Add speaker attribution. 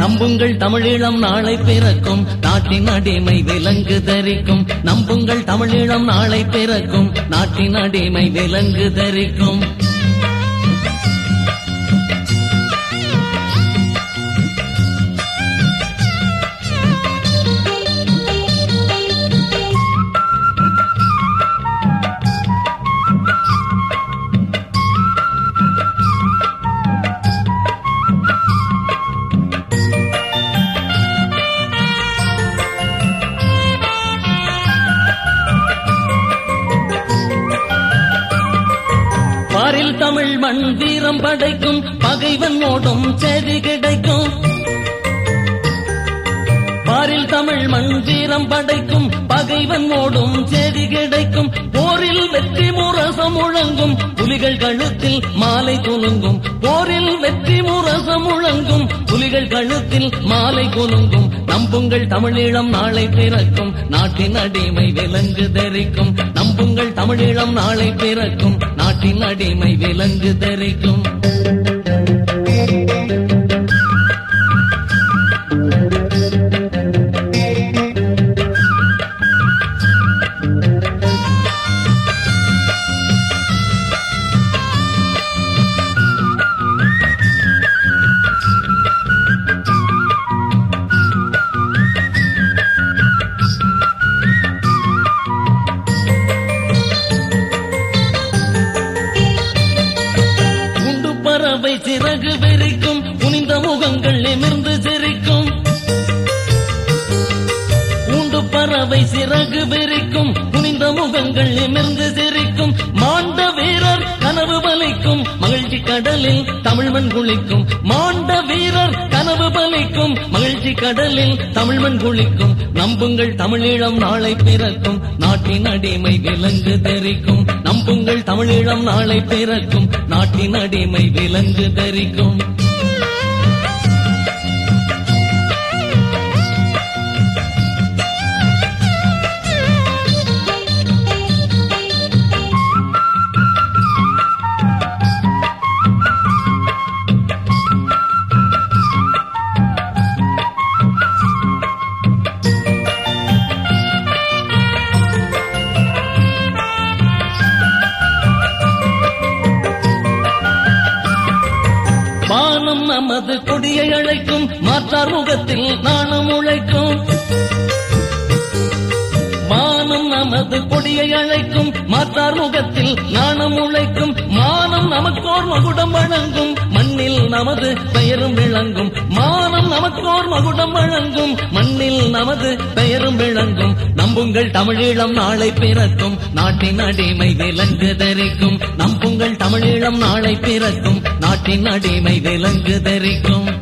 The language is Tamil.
Speaker 1: நம்புங்கள் தமிழீழம் நாளை பிறக்கும். நாட்டின் அடிமை விலங்கு தரிக்கும். நம்புங்கள் தமிழீழம் நாளை பிறக்கும். நாட்டின் அடிமை விலங்கு தரிக்கும். பாரில் தமிழ் மண் வீரம் படைக்கும் பகைவன் ஓடும் செடி கிடைக்கும். பாரில் தமிழ் மண் வீரம் படைக்கும் பகைவன் ஓடும் செடி கிடைக்கும். போரில் வெற்றி முரசம் முழங்கும் புலிகள் கழுத்தில் மாலை துணுங்கும். போரில் வெற்றி முரசம் முழங்கும் புலிகள் கழுத்தில் மாலை குலுங்கும் நம்புங்கள் தமிழீழம் நாளை பிறக்கும் நாட்டின் அடிமை விலங்கு தரிக்கும் நம்புங்கள் தமிழீழம் நாளை பிறக்கும் நாட்டின் அடிமை விலங்கு தரிக்கும். அழகு வெறிக்கும் குனிந்த முகங்கள் நிமிர்ந்து சிரிக்கும். கூண்டு பறவை சிறகு வெறிக்கும் குனிந்த முகங்கள் நிமிர்ந்து சிரிக்கும். மாண்ட பலிக்கும் மகிழ்ச்சி கடலில் தமிழ்மண் குளிக்கும். மாண்ட வீரர் கனவு பலிக்கும். மகிழ்ச்சி கடலில் தமிழ்மண் குளிக்கும். நம்புங்கள் தமிழீழம் நாளை பிறக்கும். நாட்டின் அடிமை விலங்கு தெரிக்கும். நம்புங்கள் தமிழீழம் நாளை பிறக்கும். நாட்டின் அடிமை விலங்கு தெரிக்கும். வானம் நமது கொடியை அழைக்கும் மாற்றார் முகத்தில் நாணம் உழைக்கும். நமது அழைக்கும் மாற்றார் முகத்தில் நாணம் உழைக்கும் மானம் நமக்கோர் மகுடம் வழங்கும். மண்ணில் நமது பெயரும் விளங்கும். மானம் நமக்கோர் மகுடம் வழங்கும். மண்ணில் நமது பெயரும் விளங்கும். நம்புங்கள் தமிழீழம் நாளை பிறக்கும். நாட்டின் அடிமை விலங்கு தரிக்கும். நம்புங்கள் தமிழீழம் நாளை பிறக்கும். நாட்டின் அடிமை விலங்கு தரிக்கும்.